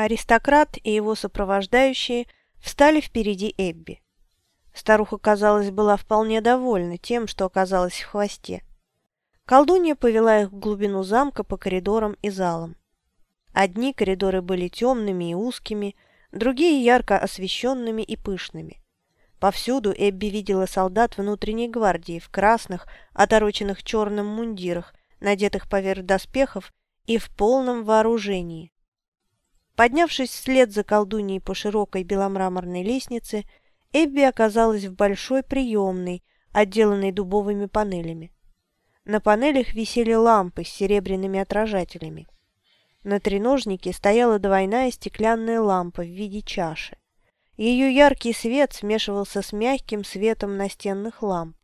Аристократ и его сопровождающие встали впереди Эбби. Старуха, казалось, была вполне довольна тем, что оказалась в хвосте. Колдунья повела их в глубину замка по коридорам и залам. Одни коридоры были темными и узкими, другие ярко освещенными и пышными. Повсюду Эбби видела солдат внутренней гвардии в красных, отороченных черным мундирах, надетых поверх доспехов и в полном вооружении. Поднявшись вслед за колдуньей по широкой беломраморной лестнице, Эбби оказалась в большой приемной, отделанной дубовыми панелями. На панелях висели лампы с серебряными отражателями. На треножнике стояла двойная стеклянная лампа в виде чаши. Ее яркий свет смешивался с мягким светом настенных ламп.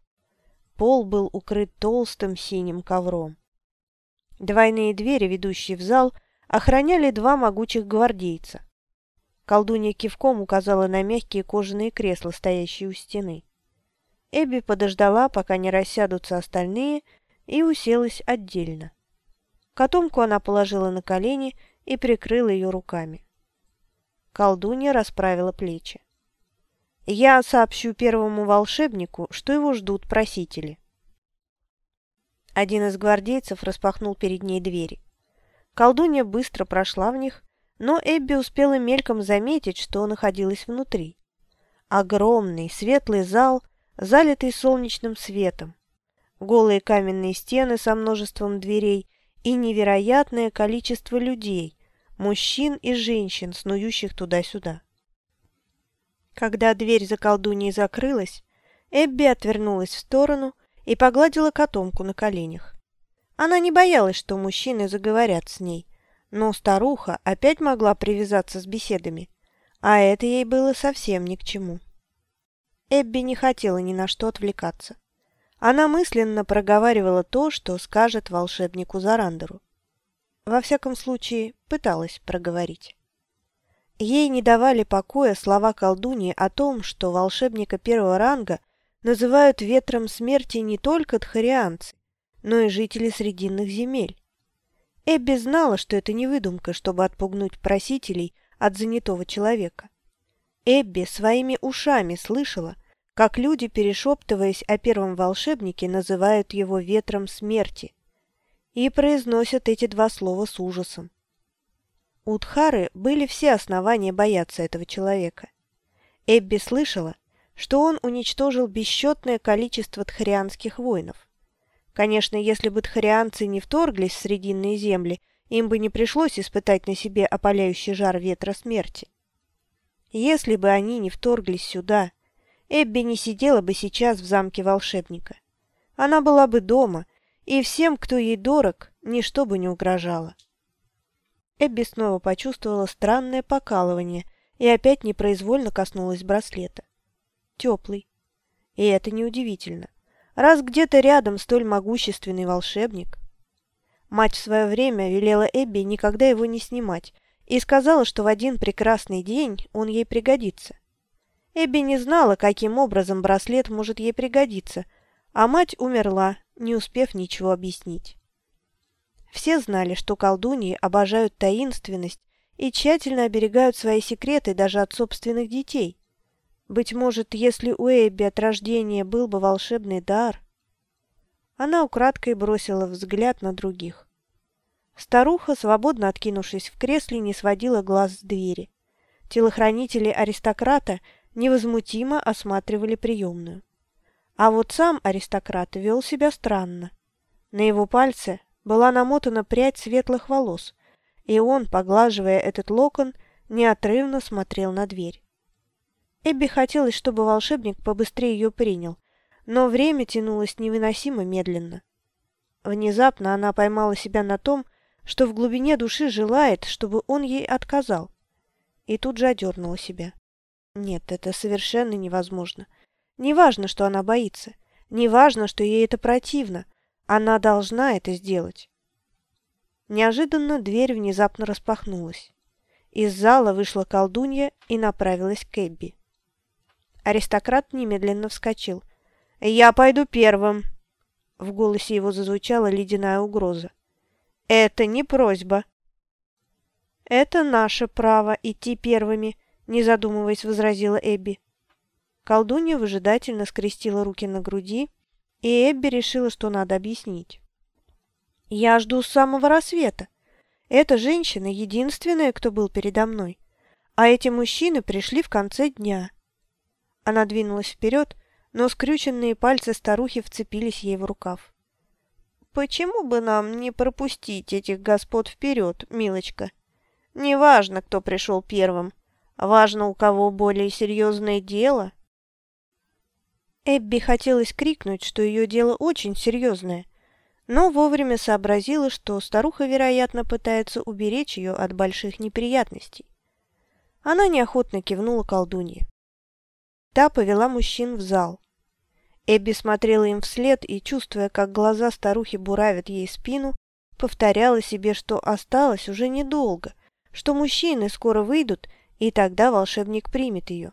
Пол был укрыт толстым синим ковром. Двойные двери, ведущие в зал, охраняли два могучих гвардейца. Колдунья кивком указала на мягкие кожаные кресла, стоящие у стены. Эбби подождала, пока не рассядутся остальные, и уселась отдельно. Котомку она положила на колени и прикрыла ее руками. Колдунья расправила плечи. «Я сообщу первому волшебнику, что его ждут просители». Один из гвардейцев распахнул перед ней двери. Колдунья быстро прошла в них, но Эбби успела мельком заметить, что находилась внутри. Огромный светлый зал, залитый солнечным светом. Голые каменные стены со множеством дверей и невероятное количество людей, мужчин и женщин, снующих туда-сюда. Когда дверь за колдуньей закрылась, Эбби отвернулась в сторону и погладила котомку на коленях. Она не боялась, что мужчины заговорят с ней, но старуха опять могла привязаться с беседами, а это ей было совсем ни к чему. Эбби не хотела ни на что отвлекаться. Она мысленно проговаривала то, что скажет волшебнику Зарандеру. Во всяком случае, пыталась проговорить. Ей не давали покоя слова колдуньи о том, что волшебника первого ранга называют ветром смерти не только тхарианцы, но и жители Срединных земель. Эбби знала, что это не выдумка, чтобы отпугнуть просителей от занятого человека. Эбби своими ушами слышала, как люди, перешептываясь о первом волшебнике, называют его ветром смерти и произносят эти два слова с ужасом. У Дхары были все основания бояться этого человека. Эбби слышала, что он уничтожил бесчетное количество тхарианских воинов. Конечно, если бы тхарианцы не вторглись в Срединные земли, им бы не пришлось испытать на себе опаляющий жар ветра смерти. Если бы они не вторглись сюда, Эбби не сидела бы сейчас в замке волшебника. Она была бы дома, и всем, кто ей дорог, ничто бы не угрожало. Эбби снова почувствовала странное покалывание и опять непроизвольно коснулась браслета. Теплый. И это неудивительно раз где-то рядом столь могущественный волшебник. Мать в свое время велела Эбби никогда его не снимать и сказала, что в один прекрасный день он ей пригодится. Эбби не знала, каким образом браслет может ей пригодиться, а мать умерла, не успев ничего объяснить. Все знали, что колдуньи обожают таинственность и тщательно оберегают свои секреты даже от собственных детей. Быть может, если у Эбби от рождения был бы волшебный дар... Она украдкой бросила взгляд на других. Старуха, свободно откинувшись в кресле, не сводила глаз с двери. Телохранители аристократа невозмутимо осматривали приемную. А вот сам аристократ вел себя странно. На его пальце была намотана прядь светлых волос, и он, поглаживая этот локон, неотрывно смотрел на дверь. Эбби хотелось, чтобы волшебник побыстрее ее принял, но время тянулось невыносимо медленно. Внезапно она поймала себя на том, что в глубине души желает, чтобы он ей отказал. И тут же одернула себя. Нет, это совершенно невозможно. Неважно, что она боится. Неважно, что ей это противно. Она должна это сделать. Неожиданно дверь внезапно распахнулась. Из зала вышла колдунья и направилась к Эбби. Аристократ немедленно вскочил. «Я пойду первым!» В голосе его зазвучала ледяная угроза. «Это не просьба!» «Это наше право идти первыми», — не задумываясь, возразила Эбби. Колдунья выжидательно скрестила руки на груди, и Эбби решила, что надо объяснить. «Я жду с самого рассвета. Эта женщина единственная, кто был передо мной, а эти мужчины пришли в конце дня». Она двинулась вперед, но скрюченные пальцы старухи вцепились ей в рукав. «Почему бы нам не пропустить этих господ вперед, милочка? Неважно, кто пришел первым, важно, у кого более серьезное дело». Эбби хотелось крикнуть, что ее дело очень серьезное, но вовремя сообразила, что старуха, вероятно, пытается уберечь ее от больших неприятностей. Она неохотно кивнула колдунье. Та повела мужчин в зал. Эбби смотрела им вслед и, чувствуя, как глаза старухи буравят ей спину, повторяла себе, что осталось уже недолго, что мужчины скоро выйдут, и тогда волшебник примет ее.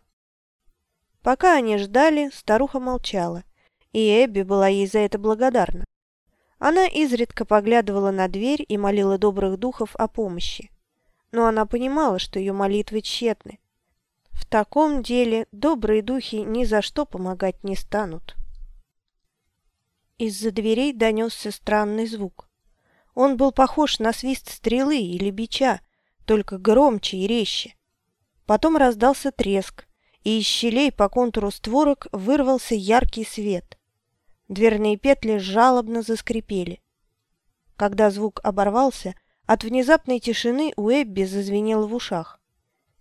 Пока они ждали, старуха молчала, и Эбби была ей за это благодарна. Она изредка поглядывала на дверь и молила добрых духов о помощи. Но она понимала, что ее молитвы тщетны. В таком деле добрые духи ни за что помогать не станут. Из-за дверей донесся странный звук. Он был похож на свист стрелы или бича, только громче и резче. Потом раздался треск, и из щелей по контуру створок вырвался яркий свет. Дверные петли жалобно заскрипели. Когда звук оборвался, от внезапной тишины у Эбби зазвенело в ушах.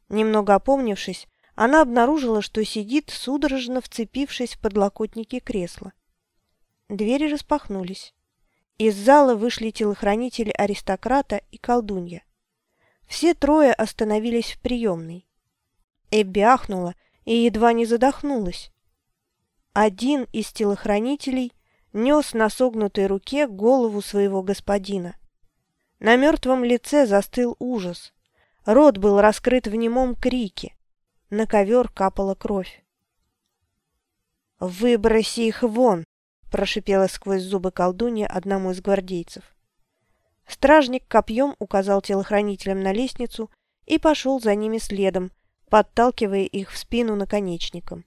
Немного опомнившись, она обнаружила, что сидит, судорожно вцепившись в подлокотники кресла. Двери распахнулись. Из зала вышли телохранители аристократа и колдунья. Все трое остановились в приемной. Эбби ахнула и едва не задохнулась. Один из телохранителей нес на согнутой руке голову своего господина. На мертвом лице застыл ужас. Рот был раскрыт в немом крике. На ковер капала кровь. «Выброси их вон!» – прошипела сквозь зубы колдунья одному из гвардейцев. Стражник копьем указал телохранителям на лестницу и пошел за ними следом, подталкивая их в спину наконечником.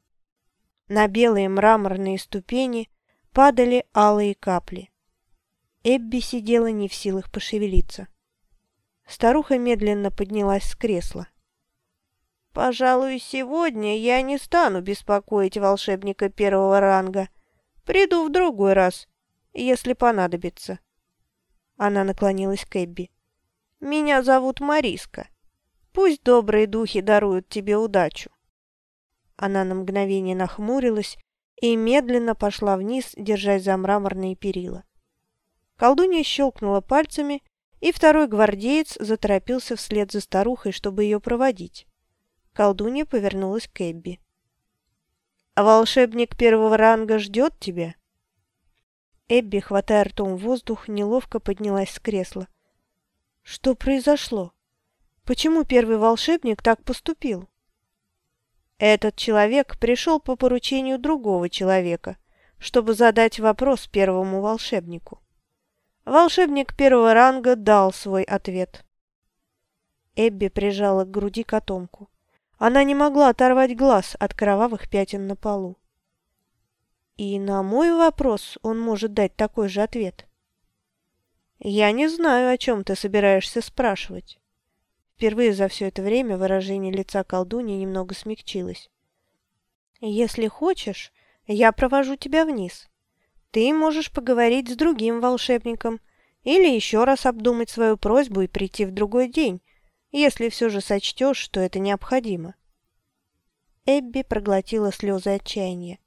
На белые мраморные ступени падали алые капли. Эбби сидела не в силах пошевелиться. Старуха медленно поднялась с кресла. «Пожалуй, сегодня я не стану беспокоить волшебника первого ранга. Приду в другой раз, если понадобится». Она наклонилась к Эбби. «Меня зовут Мариска. Пусть добрые духи даруют тебе удачу». Она на мгновение нахмурилась и медленно пошла вниз, держась за мраморные перила. Колдунья щелкнула пальцами, и второй гвардеец заторопился вслед за старухой, чтобы ее проводить. Колдунья повернулась к Эбби. «А волшебник первого ранга ждет тебя?» Эбби, хватая ртом воздух, неловко поднялась с кресла. «Что произошло?» Почему первый волшебник так поступил? Этот человек пришел по поручению другого человека, чтобы задать вопрос первому волшебнику. Волшебник первого ранга дал свой ответ. Эбби прижала к груди котомку. Она не могла оторвать глаз от кровавых пятен на полу. И на мой вопрос он может дать такой же ответ. «Я не знаю, о чем ты собираешься спрашивать». Впервые за все это время выражение лица колдуньи немного смягчилось. «Если хочешь, я провожу тебя вниз. Ты можешь поговорить с другим волшебником или еще раз обдумать свою просьбу и прийти в другой день, если все же сочтешь, что это необходимо». Эбби проглотила слезы отчаяния.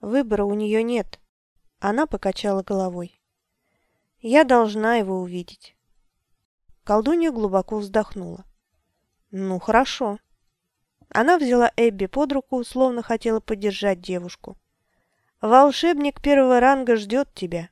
Выбора у нее нет. Она покачала головой. «Я должна его увидеть». Колдунья глубоко вздохнула. «Ну, хорошо». Она взяла Эбби под руку, словно хотела поддержать девушку. «Волшебник первого ранга ждет тебя.